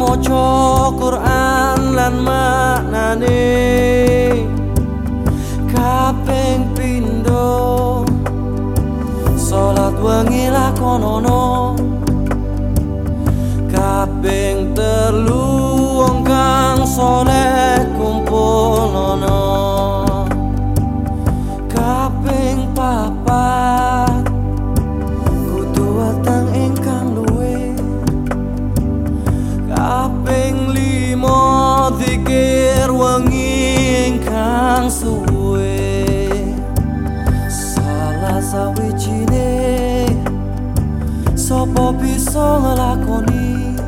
maca Quran lan maknane. Kaping pindho salat wengi lakonono. Kaping telu wong kang saleh sawijine. Sapa bisa nglakoni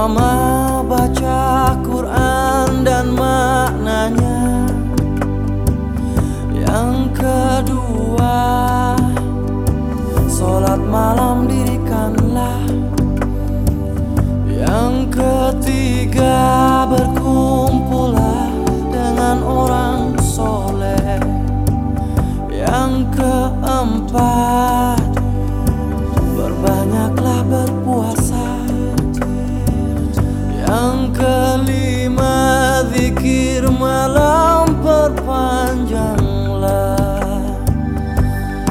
pertama baca Quran dan maknanya. Yang kedua Zikir malam perpanjanglah.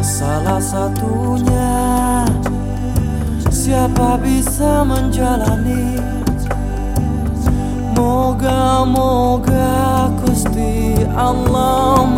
Salah satunya Siapa bisa menjalani? Moga-moga Gusti Allah